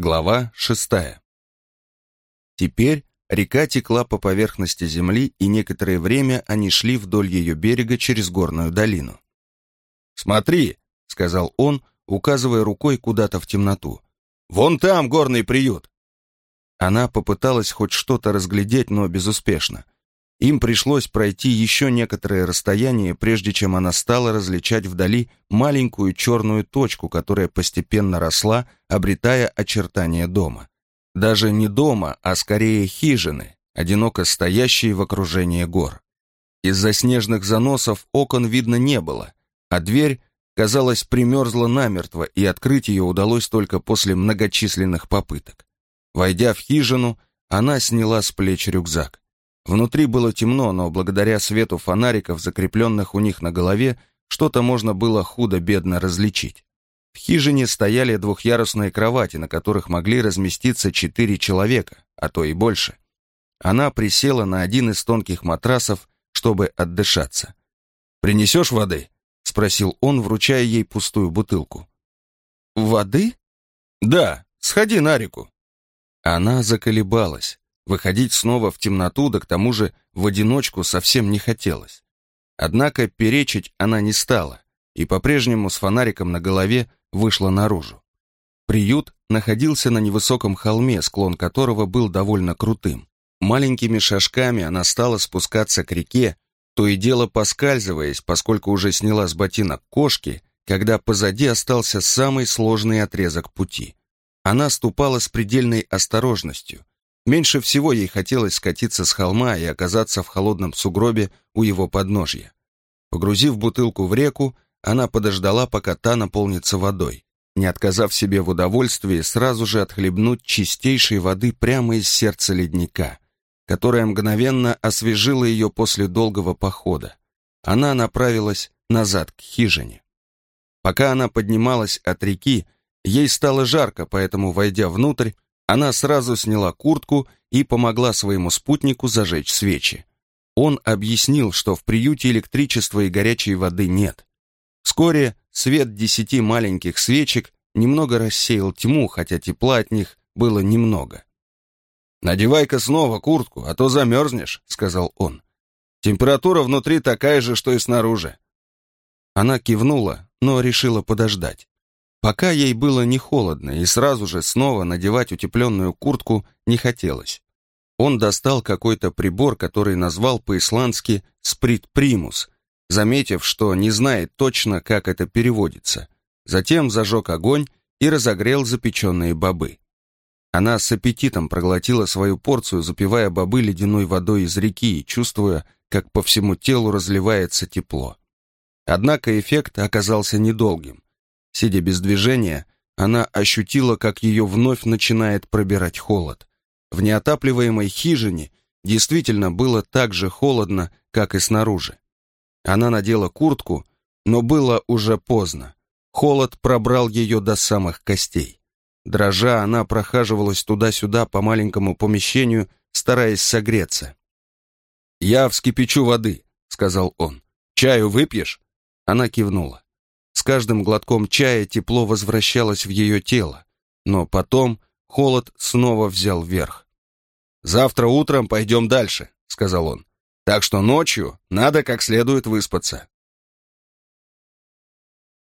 Глава шестая. Теперь река текла по поверхности земли, и некоторое время они шли вдоль ее берега через горную долину. «Смотри», — сказал он, указывая рукой куда-то в темноту. «Вон там горный приют!» Она попыталась хоть что-то разглядеть, но безуспешно. Им пришлось пройти еще некоторое расстояние, прежде чем она стала различать вдали маленькую черную точку, которая постепенно росла, обретая очертания дома. Даже не дома, а скорее хижины, одиноко стоящие в окружении гор. Из-за снежных заносов окон видно не было, а дверь, казалось, примерзла намертво, и открыть ее удалось только после многочисленных попыток. Войдя в хижину, она сняла с плеч рюкзак. Внутри было темно, но благодаря свету фонариков, закрепленных у них на голове, что-то можно было худо-бедно различить. В хижине стояли двухъярусные кровати, на которых могли разместиться четыре человека, а то и больше. Она присела на один из тонких матрасов, чтобы отдышаться. «Принесешь воды?» — спросил он, вручая ей пустую бутылку. «Воды?» «Да, сходи на реку». Она заколебалась. Выходить снова в темноту, да к тому же в одиночку совсем не хотелось. Однако перечить она не стала, и по-прежнему с фонариком на голове вышла наружу. Приют находился на невысоком холме, склон которого был довольно крутым. Маленькими шажками она стала спускаться к реке, то и дело поскальзываясь, поскольку уже сняла с ботинок кошки, когда позади остался самый сложный отрезок пути. Она ступала с предельной осторожностью, Меньше всего ей хотелось скатиться с холма и оказаться в холодном сугробе у его подножья. Погрузив бутылку в реку, она подождала, пока та наполнится водой, не отказав себе в удовольствии сразу же отхлебнуть чистейшей воды прямо из сердца ледника, которая мгновенно освежила ее после долгого похода. Она направилась назад к хижине. Пока она поднималась от реки, ей стало жарко, поэтому, войдя внутрь, она сразу сняла куртку и помогла своему спутнику зажечь свечи. Он объяснил, что в приюте электричества и горячей воды нет. Вскоре свет десяти маленьких свечек немного рассеял тьму, хотя тепла от них было немного. «Надевай-ка снова куртку, а то замерзнешь», — сказал он. «Температура внутри такая же, что и снаружи». Она кивнула, но решила подождать. Пока ей было не холодно, и сразу же снова надевать утепленную куртку не хотелось. Он достал какой-то прибор, который назвал по-исландски «сприт примус», заметив, что не знает точно, как это переводится. Затем зажег огонь и разогрел запеченные бобы. Она с аппетитом проглотила свою порцию, запивая бобы ледяной водой из реки и чувствуя, как по всему телу разливается тепло. Однако эффект оказался недолгим. Сидя без движения, она ощутила, как ее вновь начинает пробирать холод. В неотапливаемой хижине действительно было так же холодно, как и снаружи. Она надела куртку, но было уже поздно. Холод пробрал ее до самых костей. Дрожа, она прохаживалась туда-сюда по маленькому помещению, стараясь согреться. «Я вскипячу воды», — сказал он. «Чаю выпьешь?» Она кивнула. Каждым глотком чая тепло возвращалось в ее тело, но потом холод снова взял верх. «Завтра утром пойдем дальше», — сказал он. «Так что ночью надо как следует выспаться».